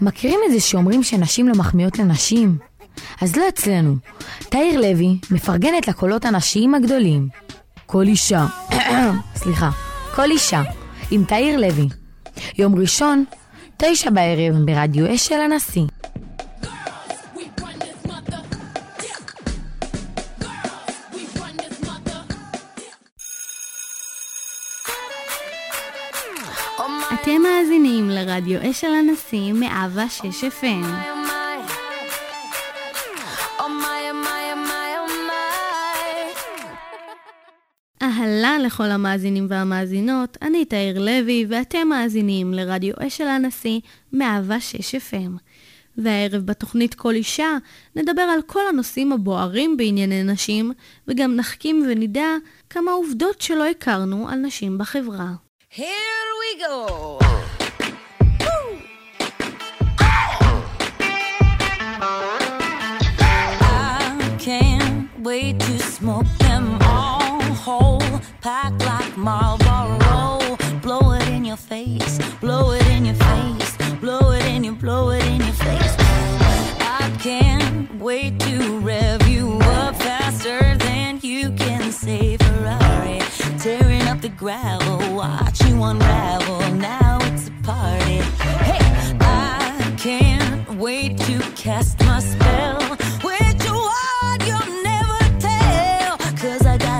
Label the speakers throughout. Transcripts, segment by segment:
Speaker 1: מכירים את זה שאומרים שנשים לא מחמיאות לנשים? אז לא אצלנו. תאיר לוי מפרגנת לקולות הנשיים הגדולים. כל אישה, סליחה, כל אישה, עם תאיר לוי. יום ראשון, תשע בערב, ברדיו אש של הנשיא.
Speaker 2: אש על הנשיא מאבה 6 FM. אהלן לכל המאזינים והמאזינות, אני תאיר לוי ואתם מאזינים לרדיו אש על הנשיא מאהבה 6 FM. והערב בתוכנית כל אישה נדבר על כל הנושאים הבוערים בענייני נשים וגם נחכים ונדע כמה עובדות שלא הכרנו על נשים בחברה.
Speaker 3: Here we go. Wait to smoke them all whole, pack like Marlboro. Blow it in your face, blow it in your face, blow it in your, blow it in your face. I can't wait to rev you up faster than you can say Ferrari. Tearing up the gravel, watch you unravel. Now it's a party. Hey, I can't wait to cast my spell.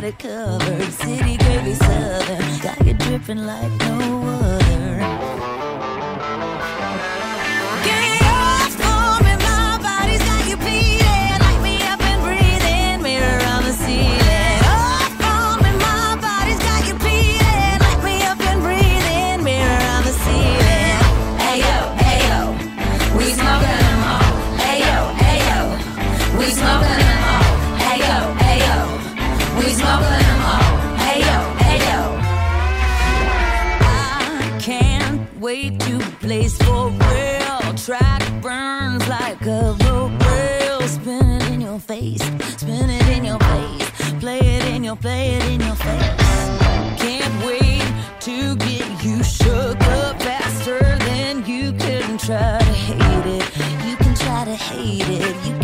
Speaker 3: Got it covered. City gravy southern. Got you dripping like no other. Spin it in your face, spin it in your face. Play it in your, play it in your face. Can't wait to get you shook up faster than you can try to hate it. You can try to hate it, you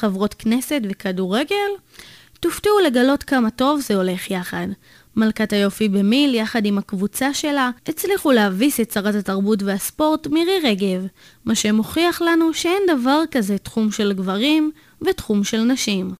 Speaker 2: חברות כנסת וכדורגל? תופתעו לגלות כמה טוב זה הולך יחד. מלכת היופי במיל, יחד עם הקבוצה שלה, הצליחו להביס את שרת התרבות והספורט מירי רגב, מה שמוכיח לנו שאין דבר כזה תחום של גברים ותחום של נשים.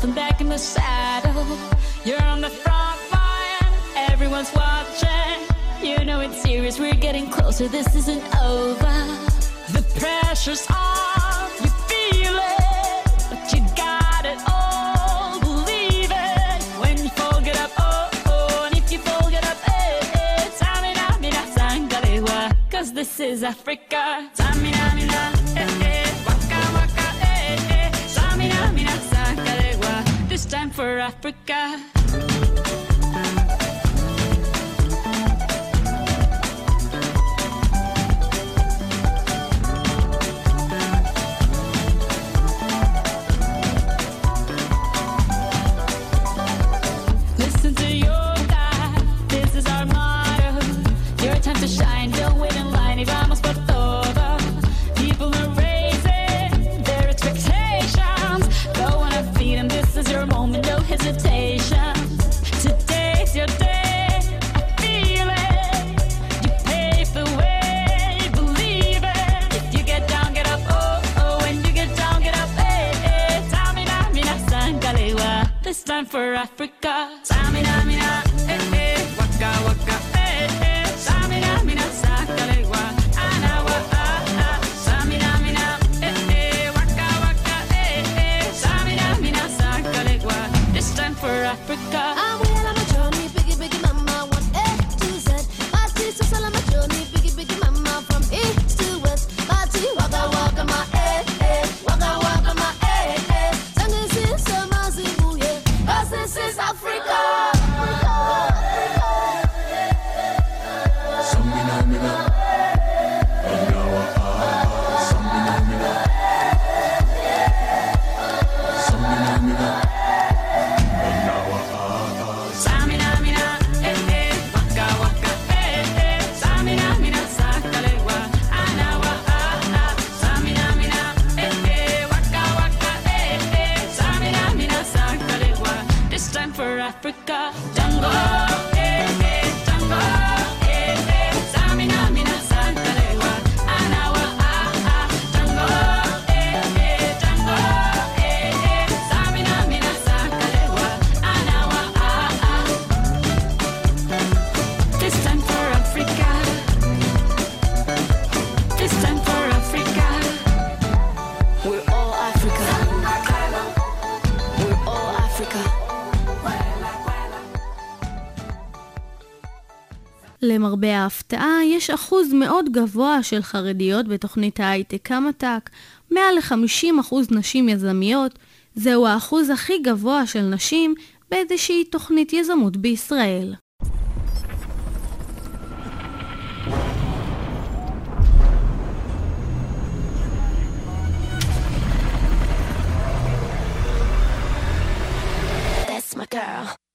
Speaker 4: nothing back in the saddle. You're on the front line, everyone's watching. You know it's serious, we're getting closer, this isn't over. The pressure's on, you feel it, but you got it all, believe it. When you fold it up, oh, oh, and if you up, eh, eh, Cause this is Africa. for
Speaker 5: a
Speaker 4: for Africa. Time enough.
Speaker 2: למרבה ההפתעה, יש אחוז מאוד גבוה של חרדיות בתוכנית ההייטק המתק, מעל ל-50% נשים יזמיות, זהו האחוז הכי גבוה של נשים באיזושהי תוכנית יזמות בישראל.
Speaker 5: That's my girl.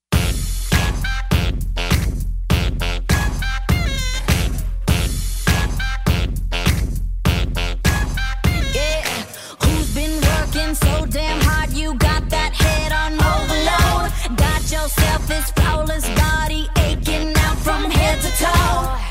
Speaker 6: so damn hard, you got that head on overload. Got yourself this flawless body
Speaker 7: aching out from head to toe.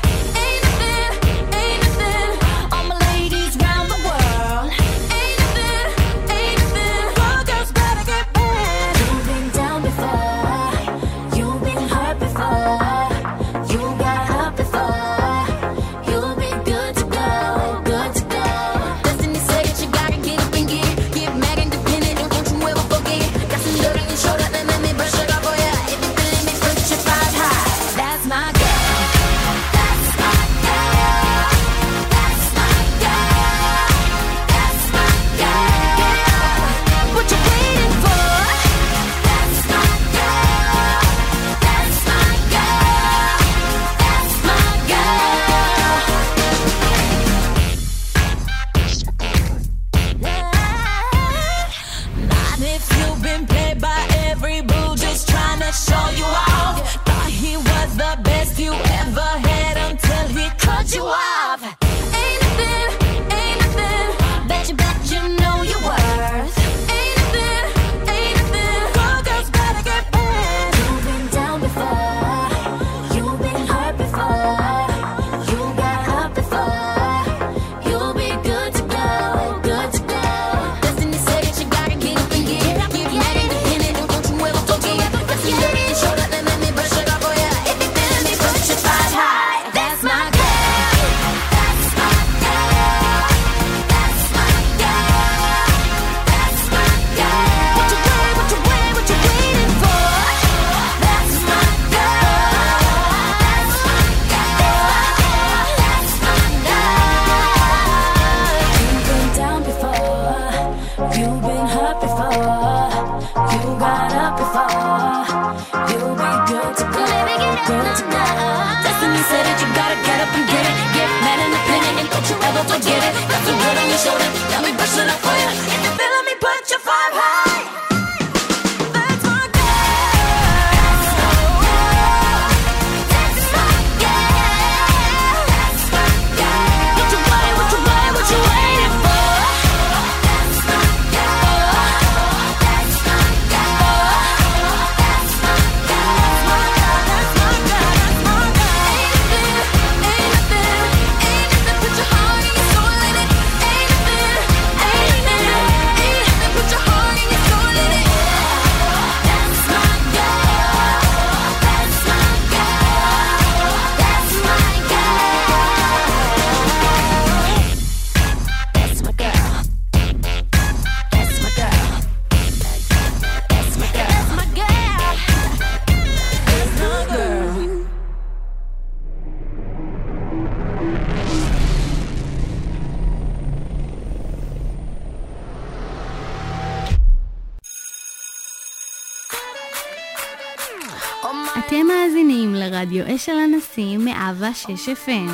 Speaker 7: 106 FM.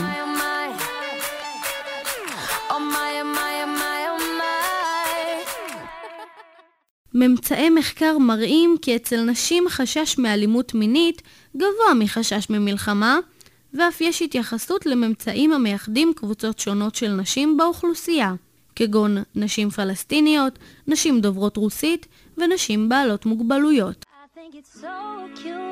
Speaker 7: ממצאי מחקר מראים כי אצל נשים חשש מאלימות מינית גבוה מחשש ממלחמה, ואף יש התייחסות לממצאים המייחדים קבוצות שונות של נשים באוכלוסייה, כגון נשים פלסטיניות, נשים דוברות רוסית ונשים בעלות מוגבלויות.
Speaker 8: I think it's so cute.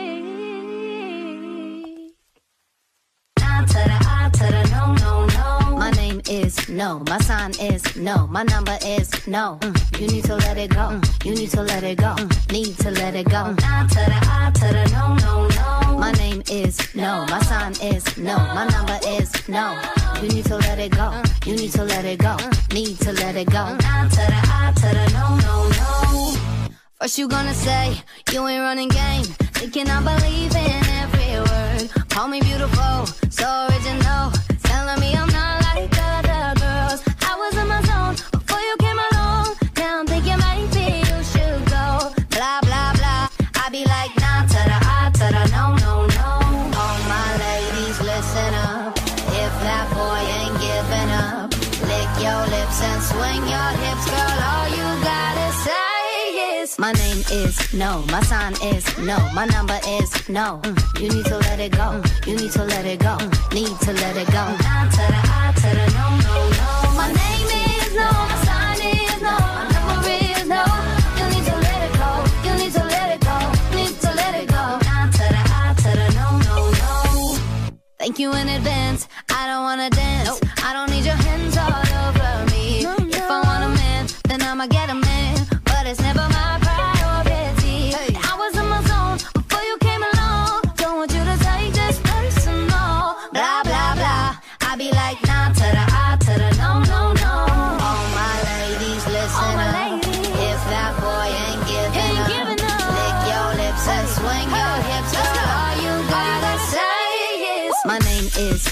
Speaker 8: Name is no. My sign is no. My number is no. Mm, You need to let it go. Mm, You need to let it go. Mm, Need to let it go. Nah to the I to the no, no, no. My name is no. My sign is no. My number is no. You need to let it go. You need to let it go. Need to let it go. Nah to the I to the no, no, no. First you gonna say you ain't running game, thinking I believe in every word. Call me beautiful, so original, telling me I'm not like is no. My sign is no. My number is no. Mm, You need to let it go. Mm, You need to let it go. Mm, Need to let it go. No no no. My name is no. My sign is no. My number is no. You need to let it go. You need to let it go. Need to let it go. No no no. Thank you in advance. I don't wanna dance. I don't need your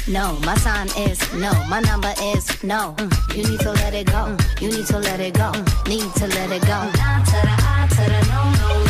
Speaker 8: no. My sign is no. My number is no. Mm, You need to let it go. You need to let it go. Need to let it go. To the I to the no no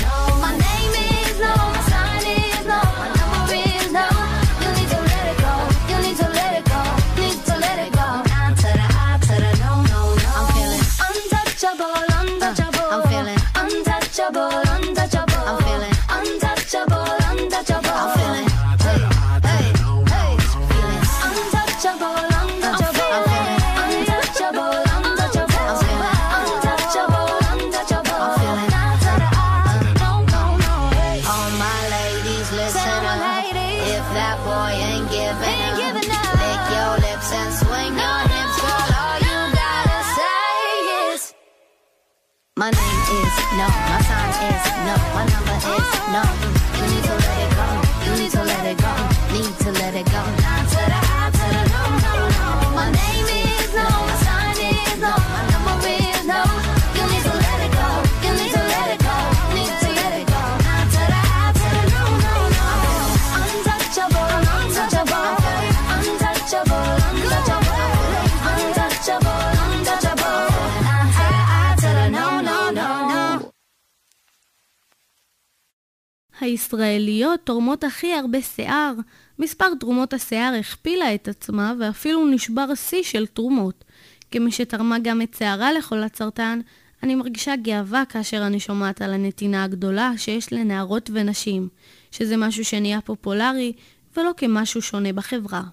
Speaker 9: הישראליות תורמות הכי הרבה שיער. מספר תרומות השיער הכפילה את עצמה ואפילו נשבר שיא של תרומות. כמי שתרמה גם את שערה לחולת סרטן, אני מרגישה גאווה כאשר אני שומעת על הנתינה הגדולה שיש לנערות ונשים, שזה משהו שנהיה פופולרי ולא כמשהו שונה בחברה.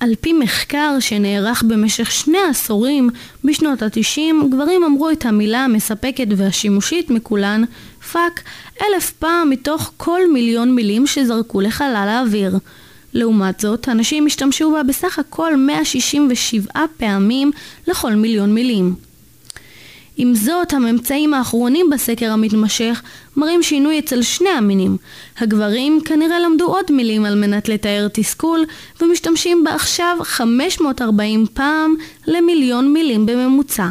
Speaker 2: על פי מחקר שנערך במשך שני עשורים, בשנות ה-90, גברים אמרו את המילה המספקת והשימושית מכולן, fuck, אלף פעם מתוך כל מיליון מילים שזרקו לחלל האוויר. לעומת זאת, הנשים השתמשו בה בסך הכל 167 פעמים לכל מיליון מילים. עם זאת, הממצאים האחרונים בסקר המתמשך מראים שינוי אצל שני המינים. הגברים כנראה למדו עוד מילים על מנת לתאר תסכול, ומשתמשים בה עכשיו 540 פעם למיליון מילים בממוצע.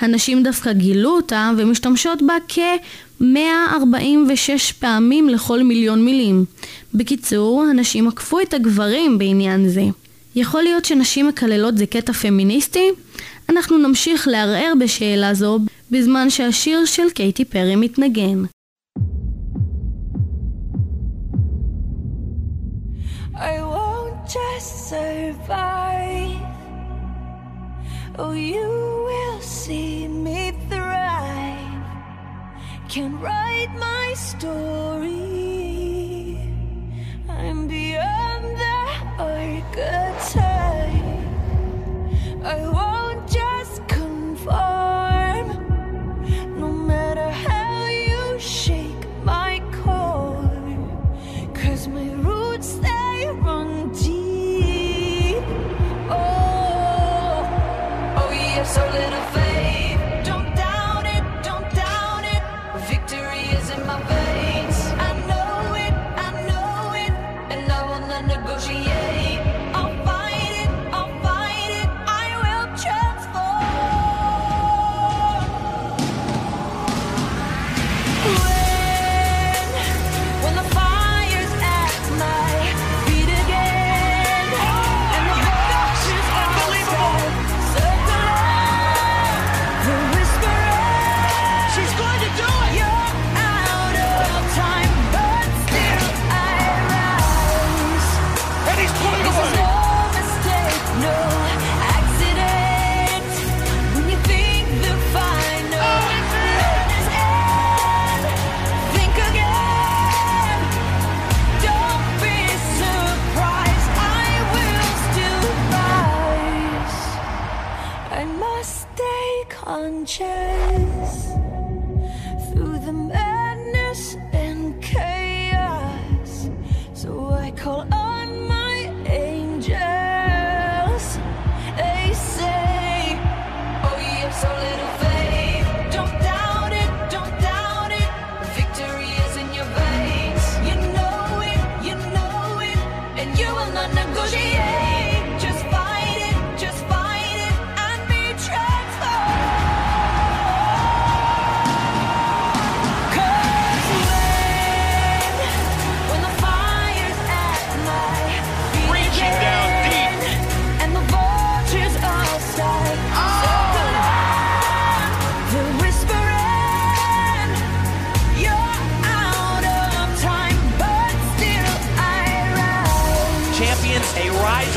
Speaker 2: הנשים דווקא גילו אותה ומשתמשות בה כ-146 פעמים לכל מיליון מילים. בקיצור, הנשים עקפו את הגברים בעניין זה. יכול להיות שנשים מקללות זה קטע פמיניסטי? אנחנו נמשיך לערער בשאלה זו בזמן שהשיר של קייטי פרי מתנגן.
Speaker 6: I won't just survive. Oh, you will see me thrive. Can write my story. I'm beyond the archetype. I won't just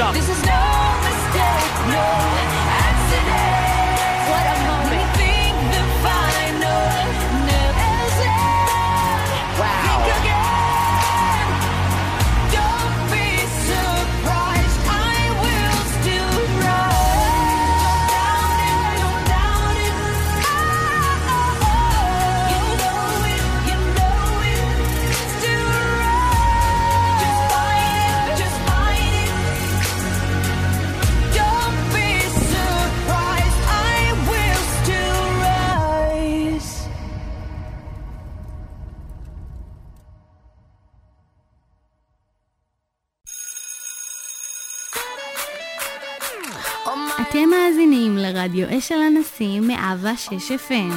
Speaker 10: up.
Speaker 2: מאזינים לרדיו אש על הנשיא מאבה 6 FM.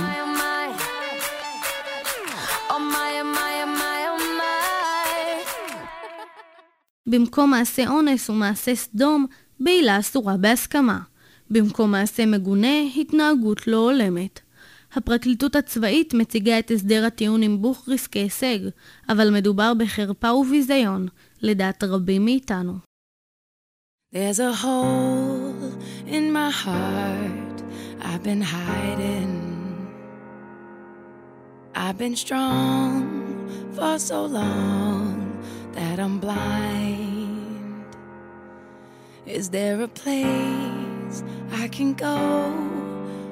Speaker 2: במקום מעשה אונס ומעשה סדום, בעילה אסורה בהסכמה. במקום מעשה מגונה, התנהגות לא הולמת. הפרקליטות הצבאית מציגה את הסדר הטיעון עם בוכריס כהישג, אבל מדובר בחרפה וביזיון, לדעת רבים מאיתנו.
Speaker 3: There's a hole in my heart I've been hiding. I've been strong for so long that I'm blind. Is there a place I can go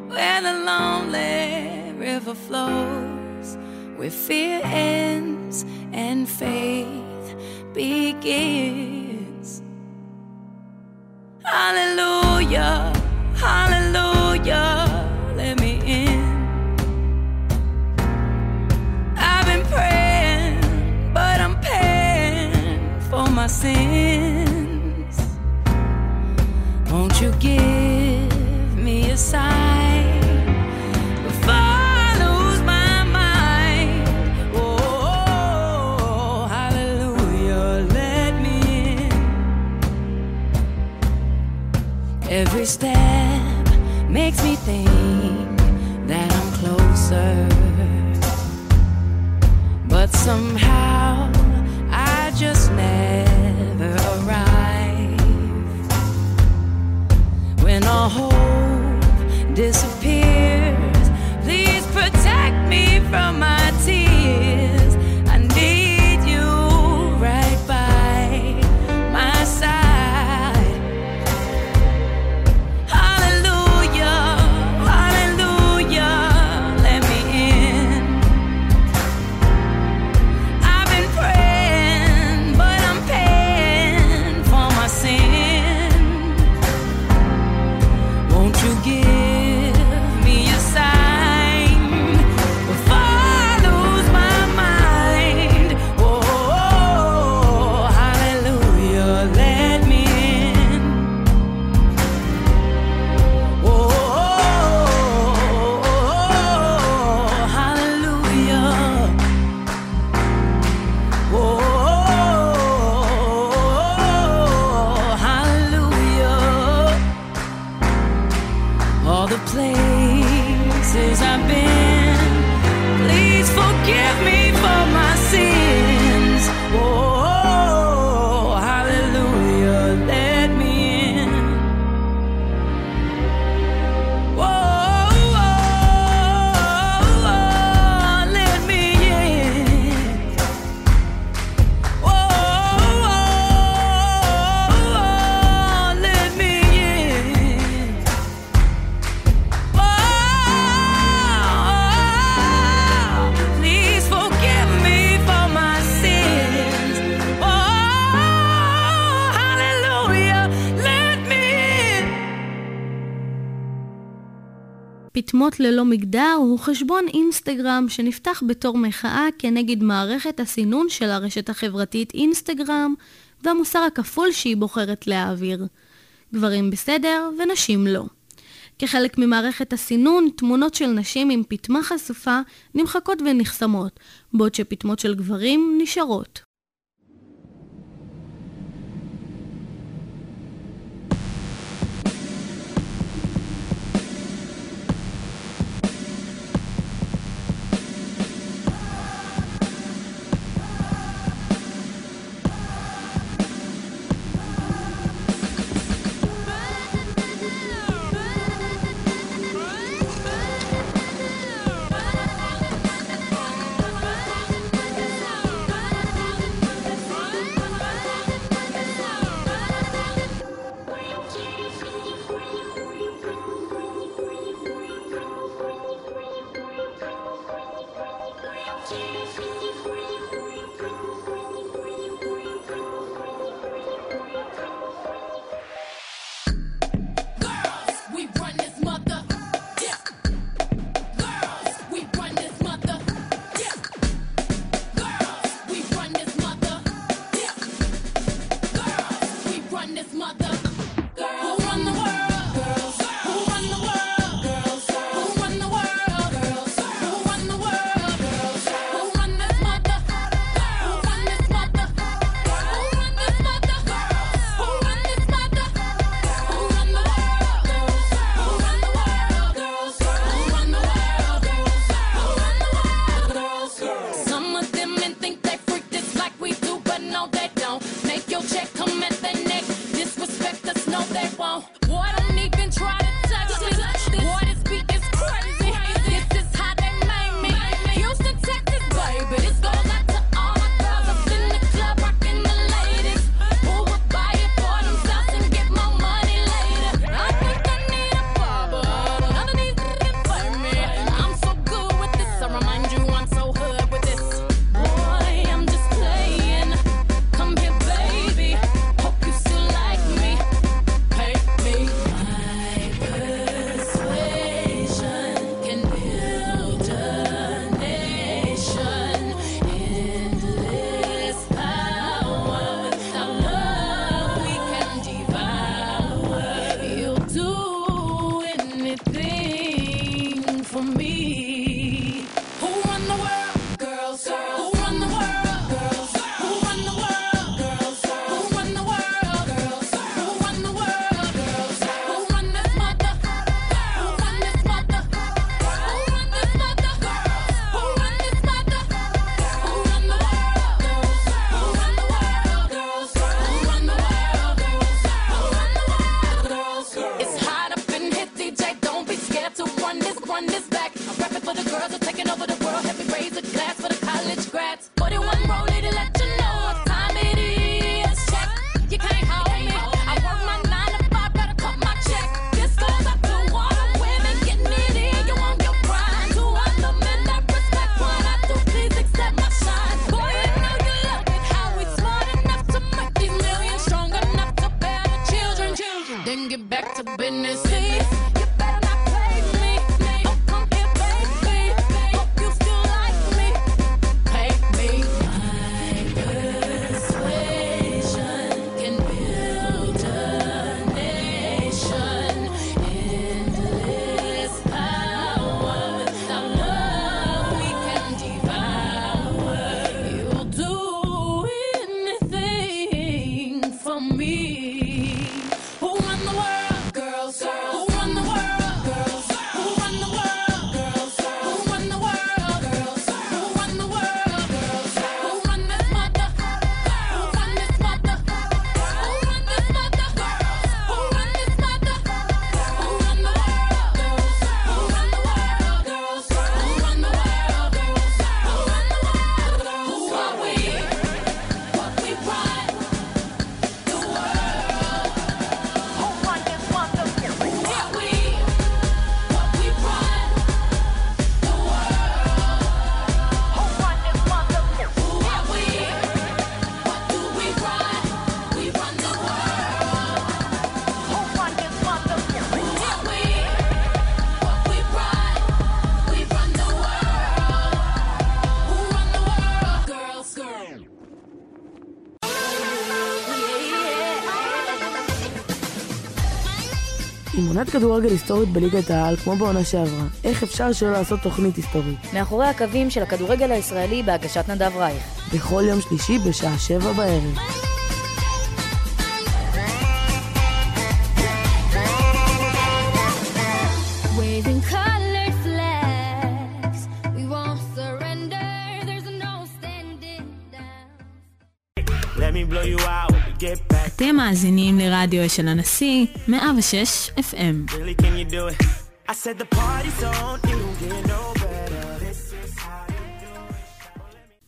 Speaker 3: where the lonely river flows, where fear ends and faith begins? Hallelujah, hallelujah, let me in. I've been praying, but I'm paying for my sins. Won't you give? Every step makes me think that I'm closer, but somehow.
Speaker 2: מגדר הוא חשבון אינסטגרם שנפתח בתור מחאה כנגד מערכת הסינון של הרשת החברתית אינסטגרם והמוסר הכפול שהיא בוחרת להעביר. גברים בסדר ונשים לא. כחלק ממערכת הסינון, תמונות של נשים עם פטמה חשופה נמחקות ונחסמות, בעוד שפטמות של גברים נשארות.
Speaker 11: taking over the
Speaker 12: עונת כדורגל היסטורית בליגת העל, כמו בעונה שעברה. איך אפשר שלא לעשות תוכנית היסטורית?
Speaker 13: מאחורי הקווים של הכדורגל הישראלי בהגשת נדב רייך.
Speaker 12: בכל יום שלישי בשעה שבע בערב.
Speaker 2: מאזינים לרדיו של הנשיא, 106 FM.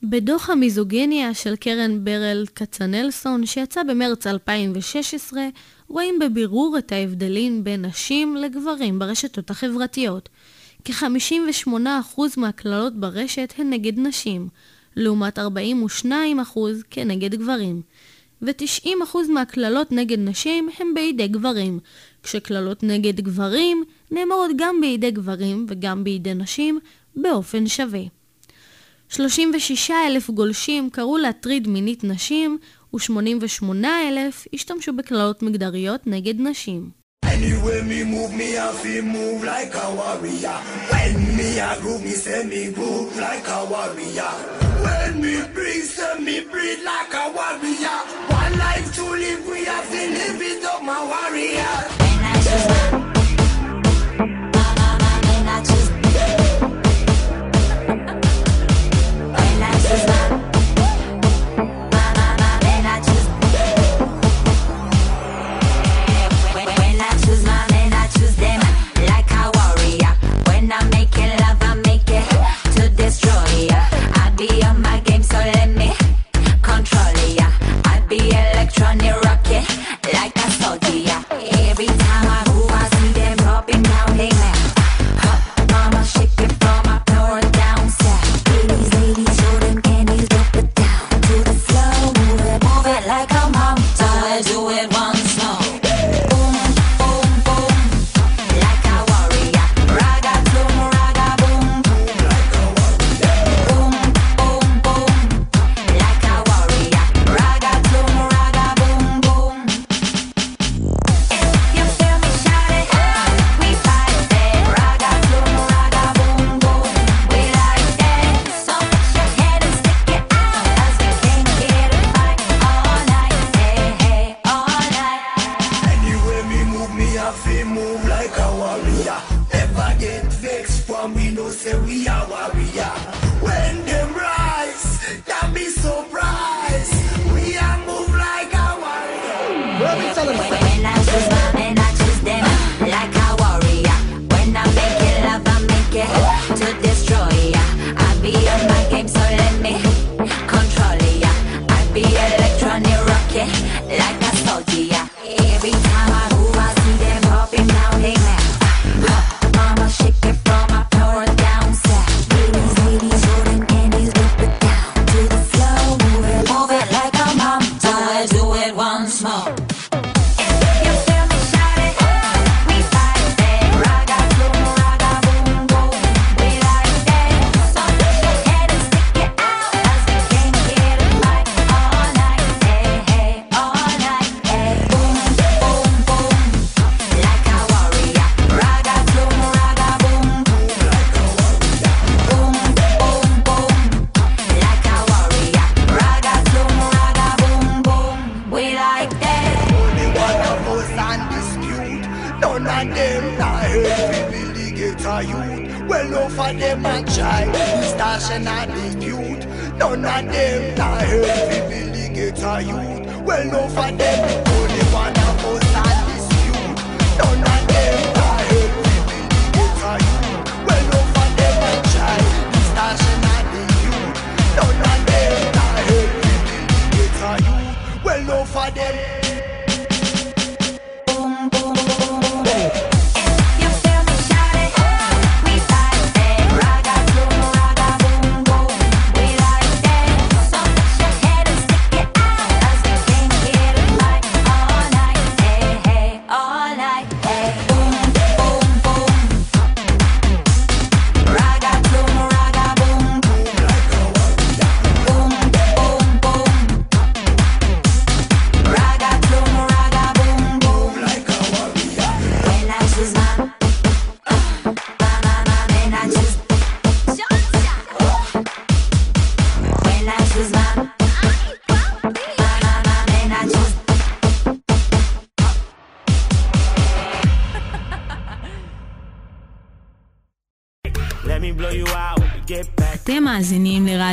Speaker 2: בדוח המיזוגיניה של קרן ברל כצנלסון, שיצא במרץ 2016, רואים בבירור את ההבדלים בין נשים לגברים ברשתות החברתיות. כ-58% מהקללות ברשת הן נגד נשים, לעומת 42% כנגד גברים. ו-90% מהקללות נגד נשים הם בידי גברים, כשקללות נגד גברים נאמרות גם בידי גברים וגם בידי נשים באופן שווה. 36,000 גולשים קראו להטריד מינית נשים, ו-88,000 השתמשו בקללות מגדריות נגד נשים.
Speaker 14: Anyway, me move, me A life to live, we have to live it up, my warrior.
Speaker 15: get
Speaker 16: vexed for we know say we
Speaker 14: are warrior.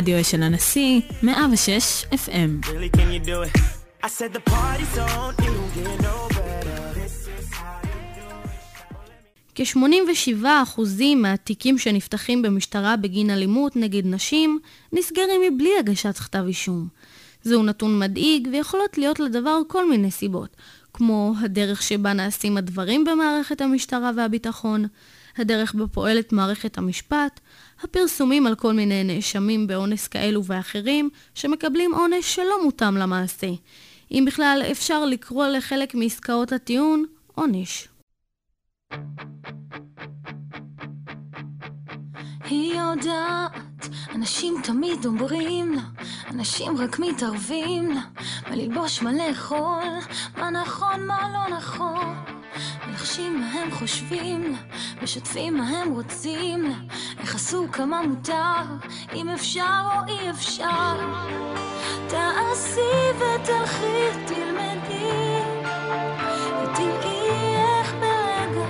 Speaker 14: הרדיו של הנשיא, 106 FM. כ-87% מהתיקים שנפתחים במשטרה בגין אלימות נגד נשים נסגרים מבלי הגשת כתב אישום. זהו נתון מדאיג ויכולות להיות לדבר כל מיני סיבות, כמו הדרך שבה נעשים הדברים במערכת המשטרה והביטחון, הדרך בה פועלת מערכת המשפט, הפרסומים על כל מיני נאשמים באונס כאלו ואחרים, שמקבלים עונש שלא מותאם למעשה. אם בכלל אפשר לקרוא לחלק מעסקאות הטיעון עונש.
Speaker 7: היא יודעת, אנשים תמיד אומרים לה, אנשים רק מתערבים לה, מה ללבוש, מה לאכול, מה נכון, מה לא נכון. מנחשים מה הם חושבים, משתפים מה הם רוצים, איך עשו כמה מותר, אם אפשר או אי אפשר. תעשי ותלכי, תלמדי, ותראי איך ברגע,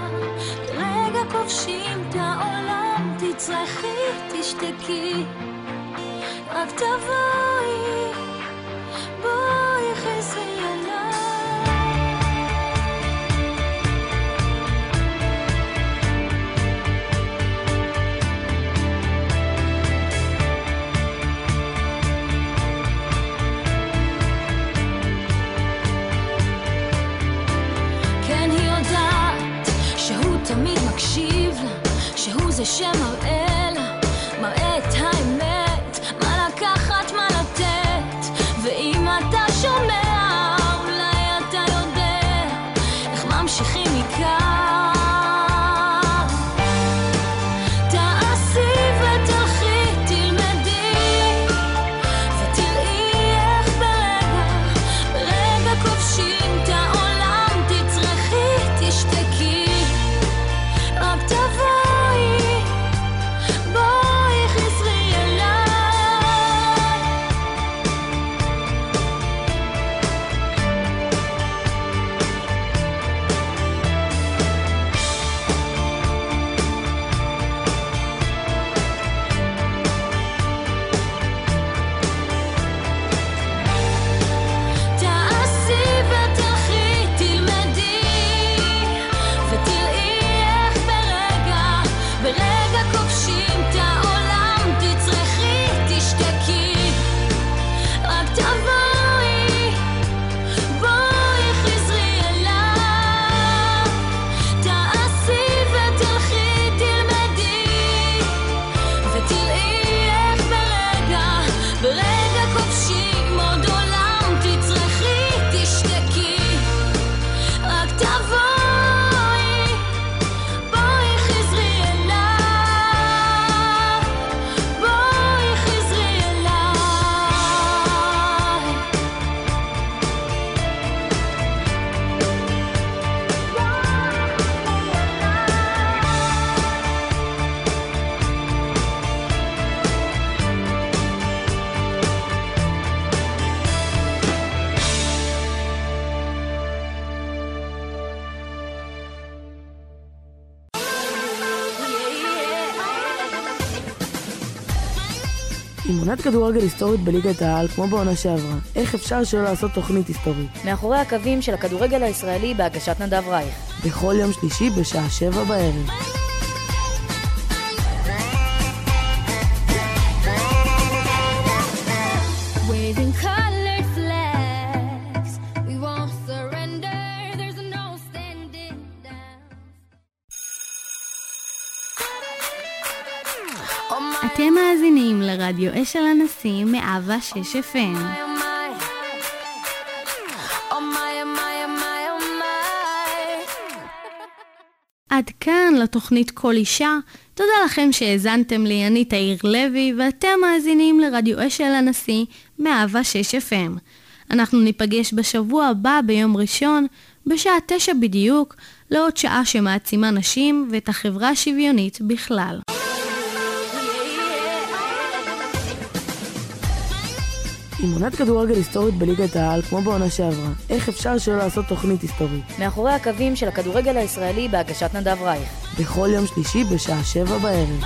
Speaker 7: ברגע כובשים את העולם, תצרכי, תשתקי, רק תבואי, בואי חזרי אליי. כשמראה לה, מראה את ה...
Speaker 12: עם עונת כדורגל היסטורית בליגת העל, כמו בעונה שעברה, איך אפשר שלא לעשות תוכנית היסטורית?
Speaker 13: מאחורי הקווים של הכדורגל הישראלי בהגשת נדב רייך.
Speaker 12: בכל יום שלישי בשעה שבע בערב.
Speaker 2: אש על הנשיא מאבה 6 FM.
Speaker 6: Oh oh oh.
Speaker 2: עד כאן לתוכנית כל אישה. תודה לכם שהאזנתם לי, אני תאיר לוי, ואתם מאזינים לרדיו אש על הנשיא מאהבה 6 FM. אנחנו ניפגש בשבוע הבא ביום ראשון, בשעה תשע בדיוק, לעוד שעה שמעצימה נשים ואת החברה השוויונית בכלל.
Speaker 12: עם עונת כדורגל היסטורית בליגת העל, כמו בעונה שעברה, איך אפשר שלא לעשות תוכנית היסטורית?
Speaker 13: מאחורי הקווים של הכדורגל הישראלי בהגשת נדב רייך.
Speaker 12: בכל יום שלישי בשעה שבע בערב.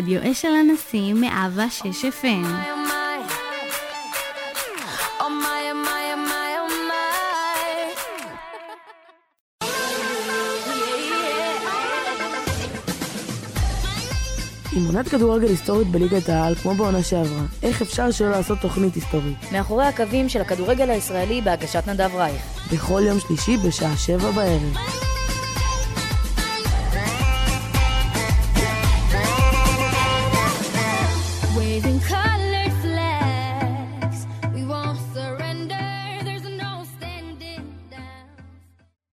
Speaker 2: לרדיו אשל הנשיא מאהבה 6 FM.
Speaker 16: עם עונת כדורגל היסטורית בליגת העל, כמו בעונה שעברה, איך אפשר שלא לעשות תוכנית היסטורית?
Speaker 13: מאחורי הקווים של הכדורגל הישראלי בהגשת נדב רייך.
Speaker 16: בכל יום שלישי בשעה שבע בערב.